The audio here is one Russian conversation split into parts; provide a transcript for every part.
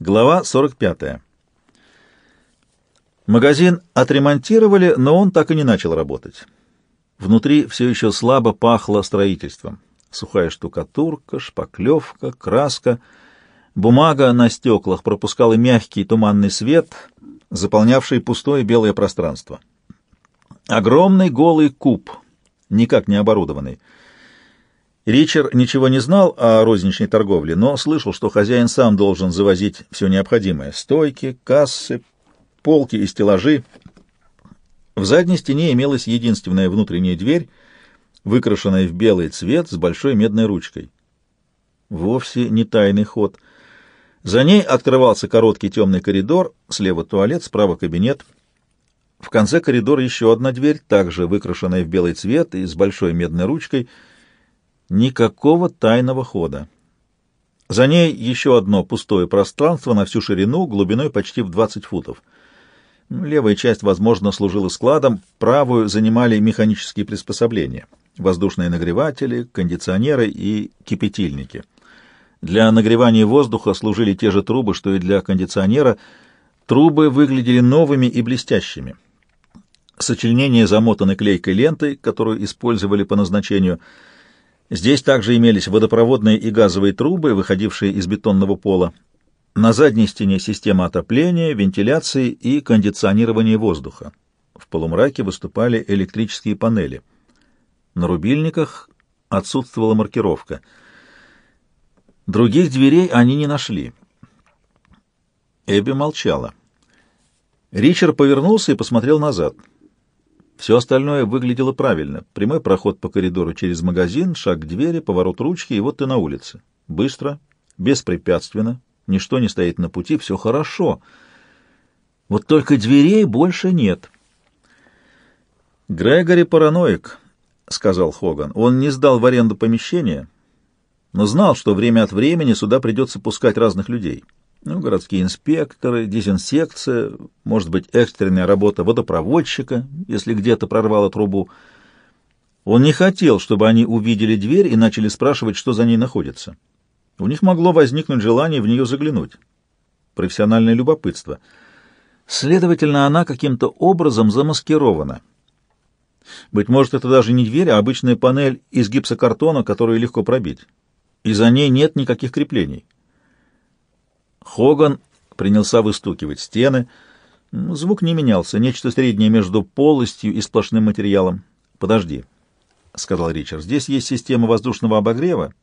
Глава 45. Магазин отремонтировали, но он так и не начал работать. Внутри все еще слабо пахло строительством. Сухая штукатурка, шпаклевка, краска. Бумага на стеклах пропускала мягкий туманный свет, заполнявший пустое белое пространство. Огромный голый куб, никак не оборудованный. Ричард ничего не знал о розничной торговле, но слышал, что хозяин сам должен завозить все необходимое — стойки, кассы, полки и стеллажи. В задней стене имелась единственная внутренняя дверь, выкрашенная в белый цвет с большой медной ручкой. Вовсе не тайный ход. За ней открывался короткий темный коридор, слева туалет, справа кабинет. В конце коридора еще одна дверь, также выкрашенная в белый цвет и с большой медной ручкой — Никакого тайного хода. За ней еще одно пустое пространство на всю ширину, глубиной почти в 20 футов. Левая часть, возможно, служила складом, правую занимали механические приспособления — воздушные нагреватели, кондиционеры и кипятильники. Для нагревания воздуха служили те же трубы, что и для кондиционера. Трубы выглядели новыми и блестящими. Сочленения замотаны клейкой лентой, которую использовали по назначению — Здесь также имелись водопроводные и газовые трубы, выходившие из бетонного пола. На задней стене система отопления, вентиляции и кондиционирования воздуха. В полумраке выступали электрические панели. На рубильниках отсутствовала маркировка. Других дверей они не нашли. Эбби молчала. Ричард повернулся и посмотрел назад — все остальное выглядело правильно. Прямой проход по коридору через магазин, шаг к двери, поворот ручки, и вот ты на улице. Быстро, беспрепятственно, ничто не стоит на пути, все хорошо. Вот только дверей больше нет. «Грегори параноик», — сказал Хоган. «Он не сдал в аренду помещение, но знал, что время от времени сюда придется пускать разных людей». Ну, городские инспекторы, дезинсекция, может быть, экстренная работа водопроводчика, если где-то прорвало трубу. Он не хотел, чтобы они увидели дверь и начали спрашивать, что за ней находится. У них могло возникнуть желание в нее заглянуть. Профессиональное любопытство. Следовательно, она каким-то образом замаскирована. Быть может, это даже не дверь, а обычная панель из гипсокартона, которую легко пробить. И за ней нет никаких креплений. Хоган принялся выстукивать стены. Звук не менялся, нечто среднее между полостью и сплошным материалом. «Подожди», — сказал Ричард, — «здесь есть система воздушного обогрева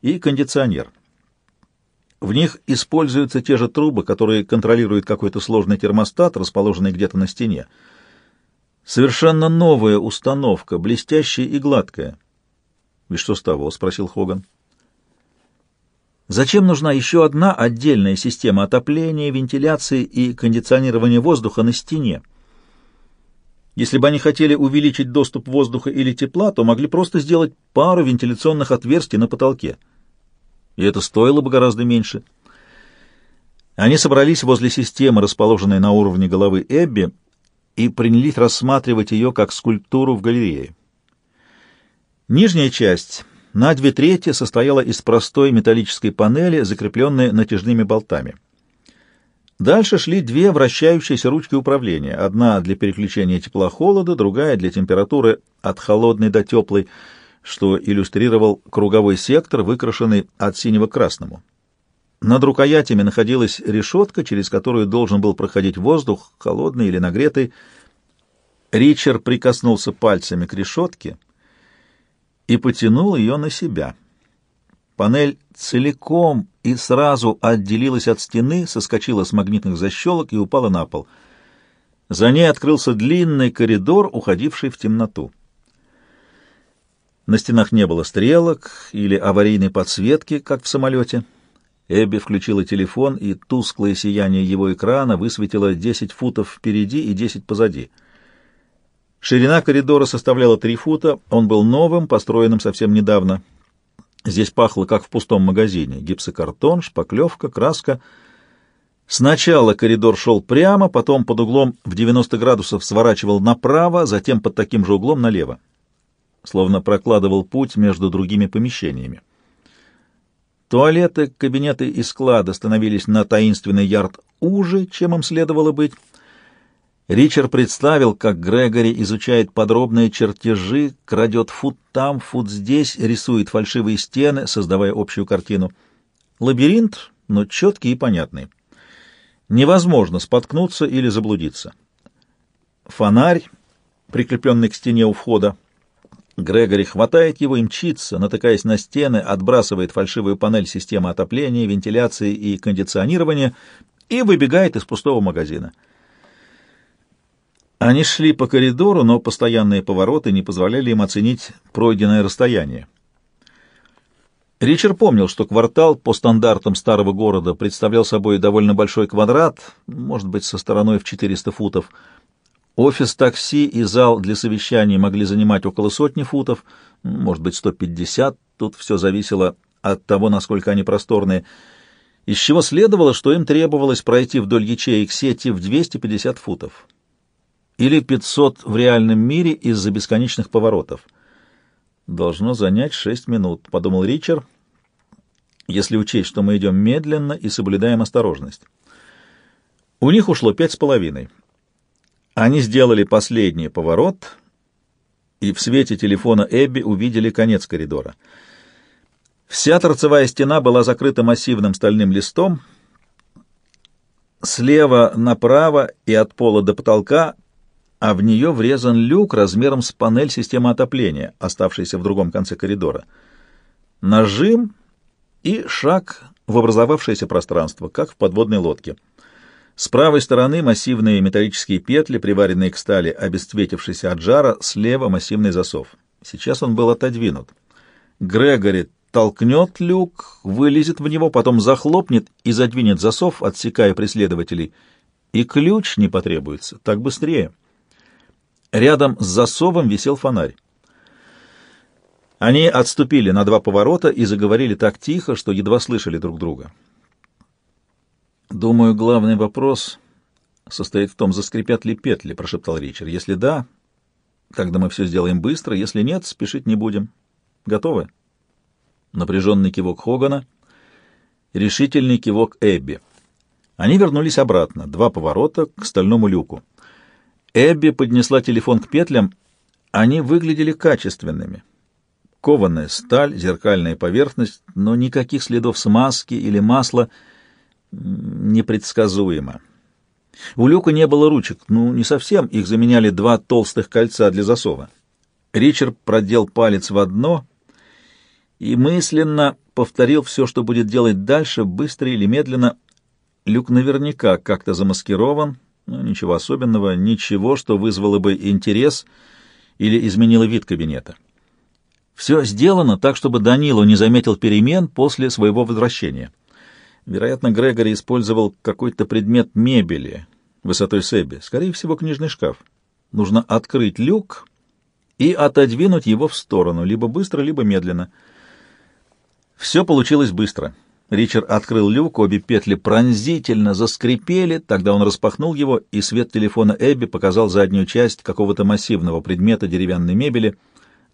и кондиционер. В них используются те же трубы, которые контролируют какой-то сложный термостат, расположенный где-то на стене. Совершенно новая установка, блестящая и гладкая». «И что с того?» — спросил Хоган. Зачем нужна еще одна отдельная система отопления, вентиляции и кондиционирования воздуха на стене? Если бы они хотели увеличить доступ воздуха или тепла, то могли просто сделать пару вентиляционных отверстий на потолке. И это стоило бы гораздо меньше. Они собрались возле системы, расположенной на уровне головы Эбби, и принялись рассматривать ее как скульптуру в галерее. Нижняя часть на две трети состояла из простой металлической панели, закрепленной натяжными болтами. Дальше шли две вращающиеся ручки управления, одна для переключения тепла-холода, другая для температуры от холодной до теплой, что иллюстрировал круговой сектор, выкрашенный от синего к красному. Над рукоятями находилась решетка, через которую должен был проходить воздух, холодный или нагретый. Ричард прикоснулся пальцами к решетке — и потянул ее на себя. Панель целиком и сразу отделилась от стены, соскочила с магнитных защелок и упала на пол. За ней открылся длинный коридор, уходивший в темноту. На стенах не было стрелок или аварийной подсветки, как в самолете. Эбби включила телефон, и тусклое сияние его экрана высветило 10 футов впереди и 10 позади — Ширина коридора составляла три фута, он был новым, построенным совсем недавно. Здесь пахло, как в пустом магазине. Гипсокартон, шпаклевка, краска. Сначала коридор шел прямо, потом под углом в 90 градусов сворачивал направо, затем под таким же углом налево. Словно прокладывал путь между другими помещениями. Туалеты, кабинеты и склады становились на таинственный ярд уже, чем им следовало быть. Ричард представил, как Грегори изучает подробные чертежи, крадет фут там, фут здесь, рисует фальшивые стены, создавая общую картину. Лабиринт, но четкий и понятный. Невозможно споткнуться или заблудиться. Фонарь, прикрепленный к стене у входа. Грегори хватает его и мчится, натыкаясь на стены, отбрасывает фальшивую панель системы отопления, вентиляции и кондиционирования и выбегает из пустого магазина. Они шли по коридору, но постоянные повороты не позволяли им оценить пройденное расстояние. Ричард помнил, что квартал по стандартам старого города представлял собой довольно большой квадрат, может быть, со стороной в 400 футов. Офис такси и зал для совещаний могли занимать около сотни футов, может быть, 150, тут все зависело от того, насколько они просторные, из чего следовало, что им требовалось пройти вдоль ячеек сети в 250 футов или 500 в реальном мире из-за бесконечных поворотов. «Должно занять шесть минут», — подумал Ричард, если учесть, что мы идем медленно и соблюдаем осторожность. У них ушло пять с половиной. Они сделали последний поворот, и в свете телефона Эбби увидели конец коридора. Вся торцевая стена была закрыта массивным стальным листом. Слева направо и от пола до потолка а в нее врезан люк размером с панель системы отопления, оставшейся в другом конце коридора. Нажим и шаг в образовавшееся пространство, как в подводной лодке. С правой стороны массивные металлические петли, приваренные к стали, обесцветившиеся от жара, слева массивный засов. Сейчас он был отодвинут. Грегори толкнет люк, вылезет в него, потом захлопнет и задвинет засов, отсекая преследователей. И ключ не потребуется, так быстрее. Рядом с засовом висел фонарь. Они отступили на два поворота и заговорили так тихо, что едва слышали друг друга. «Думаю, главный вопрос состоит в том, заскрипят ли петли», — прошептал Ричард. «Если да, тогда мы все сделаем быстро. Если нет, спешить не будем. Готовы?» Напряженный кивок Хогана, решительный кивок Эбби. Они вернулись обратно, два поворота к стальному люку. Эбби поднесла телефон к петлям. Они выглядели качественными. Кованая сталь, зеркальная поверхность, но никаких следов смазки или масла непредсказуемо. У люка не было ручек, ну, не совсем, их заменяли два толстых кольца для засова. Ричард продел палец в одно и мысленно повторил все, что будет делать дальше, быстро или медленно. Люк наверняка как-то замаскирован, ну, ничего особенного, ничего, что вызвало бы интерес или изменило вид кабинета. Все сделано так, чтобы Данилу не заметил перемен после своего возвращения. Вероятно, Грегори использовал какой-то предмет мебели высотой Себи, скорее всего, книжный шкаф. Нужно открыть люк и отодвинуть его в сторону, либо быстро, либо медленно. Все получилось быстро. Ричард открыл люк, обе петли пронзительно заскрипели, тогда он распахнул его, и свет телефона Эбби показал заднюю часть какого-то массивного предмета деревянной мебели.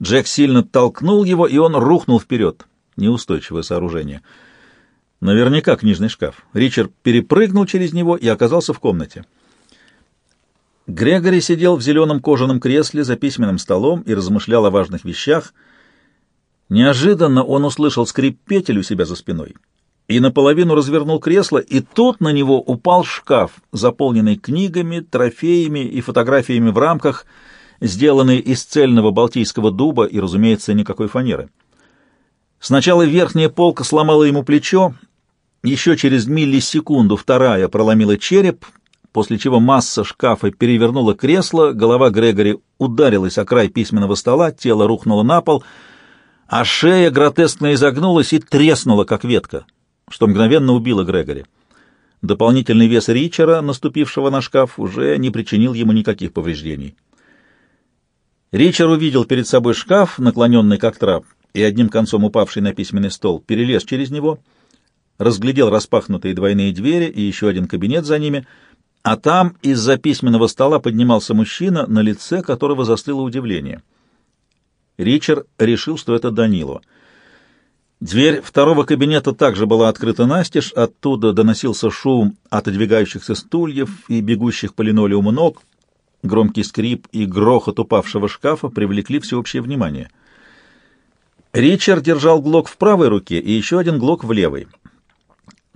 Джек сильно толкнул его, и он рухнул вперед. Неустойчивое сооружение. Наверняка книжный шкаф. Ричард перепрыгнул через него и оказался в комнате. Грегори сидел в зеленом кожаном кресле за письменным столом и размышлял о важных вещах. Неожиданно он услышал скрип петель у себя за спиной и наполовину развернул кресло, и тут на него упал шкаф, заполненный книгами, трофеями и фотографиями в рамках, сделанный из цельного балтийского дуба и, разумеется, никакой фанеры. Сначала верхняя полка сломала ему плечо, еще через миллисекунду вторая проломила череп, после чего масса шкафа перевернула кресло, голова Грегори ударилась о край письменного стола, тело рухнуло на пол, а шея гротескно изогнулась и треснула, как ветка что мгновенно убило Грегори. Дополнительный вес Ричера, наступившего на шкаф, уже не причинил ему никаких повреждений. Ричер увидел перед собой шкаф, наклоненный как трап, и одним концом упавший на письменный стол, перелез через него, разглядел распахнутые двойные двери и еще один кабинет за ними, а там из-за письменного стола поднимался мужчина, на лице которого застыло удивление. Ричард решил, что это Данило — Дверь второго кабинета также была открыта настежь, оттуда доносился шум отодвигающихся стульев и бегущих по линолеуму ног. Громкий скрип и грохот упавшего шкафа привлекли всеобщее внимание. Ричард держал глок в правой руке и еще один глок в левой.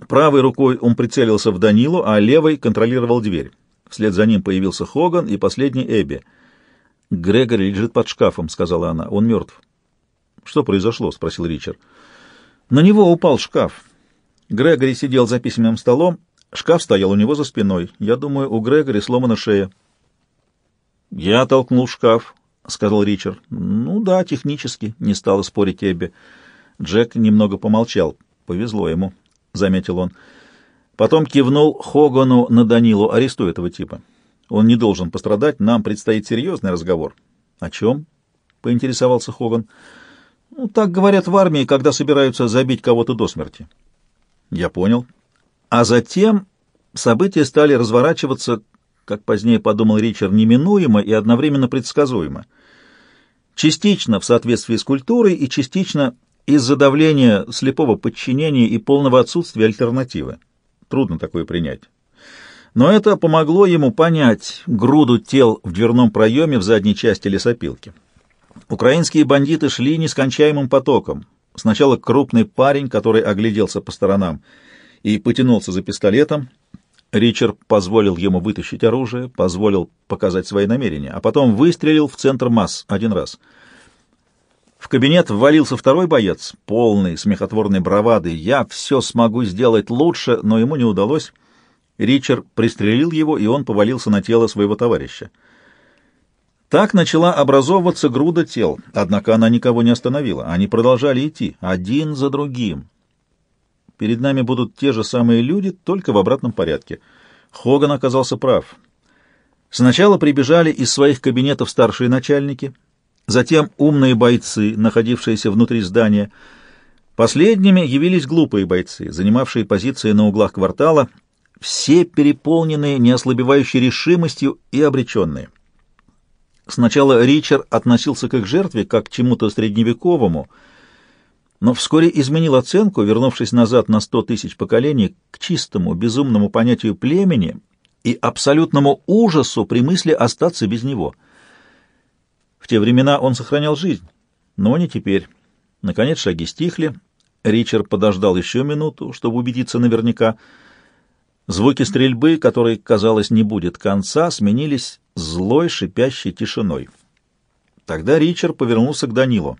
Правой рукой он прицелился в Данилу, а левой контролировал дверь. Вслед за ним появился Хоган и последний Эбби. «Грегори лежит под шкафом», — сказала она. «Он мертв». «Что произошло?» — спросил Ричард. На него упал шкаф. Грегори сидел за письменным столом, шкаф стоял у него за спиной. Я думаю, у Грегори сломана шея. «Я толкнул шкаф», — сказал Ричард. «Ну да, технически», — не стала спорить Эбби. Джек немного помолчал. «Повезло ему», — заметил он. Потом кивнул Хогану на Данилу. «Арестуй этого типа. Он не должен пострадать, нам предстоит серьезный разговор». «О чем?» — поинтересовался Хоган. Ну, так говорят в армии, когда собираются забить кого-то до смерти. Я понял. А затем события стали разворачиваться, как позднее подумал Ричард, неминуемо и одновременно предсказуемо. Частично в соответствии с культурой и частично из-за давления слепого подчинения и полного отсутствия альтернативы. Трудно такое принять. Но это помогло ему понять груду тел в дверном проеме в задней части лесопилки. Украинские бандиты шли нескончаемым потоком. Сначала крупный парень, который огляделся по сторонам и потянулся за пистолетом. Ричард позволил ему вытащить оружие, позволил показать свои намерения, а потом выстрелил в центр масс один раз. В кабинет ввалился второй боец, полный смехотворной бравады. «Я все смогу сделать лучше», но ему не удалось. Ричард пристрелил его, и он повалился на тело своего товарища. Так начала образовываться груда тел, однако она никого не остановила. Они продолжали идти, один за другим. Перед нами будут те же самые люди, только в обратном порядке. Хоган оказался прав. Сначала прибежали из своих кабинетов старшие начальники, затем умные бойцы, находившиеся внутри здания. Последними явились глупые бойцы, занимавшие позиции на углах квартала, все переполненные неослабевающей решимостью и обреченные. Сначала Ричард относился к их жертве как к чему-то средневековому, но вскоре изменил оценку, вернувшись назад на сто тысяч поколений к чистому, безумному понятию племени и абсолютному ужасу при мысли остаться без него. В те времена он сохранял жизнь, но не теперь. Наконец шаги стихли. Ричард подождал еще минуту, чтобы убедиться наверняка — Звуки стрельбы, которой, казалось, не будет конца, сменились злой шипящей тишиной. Тогда Ричард повернулся к Данилу.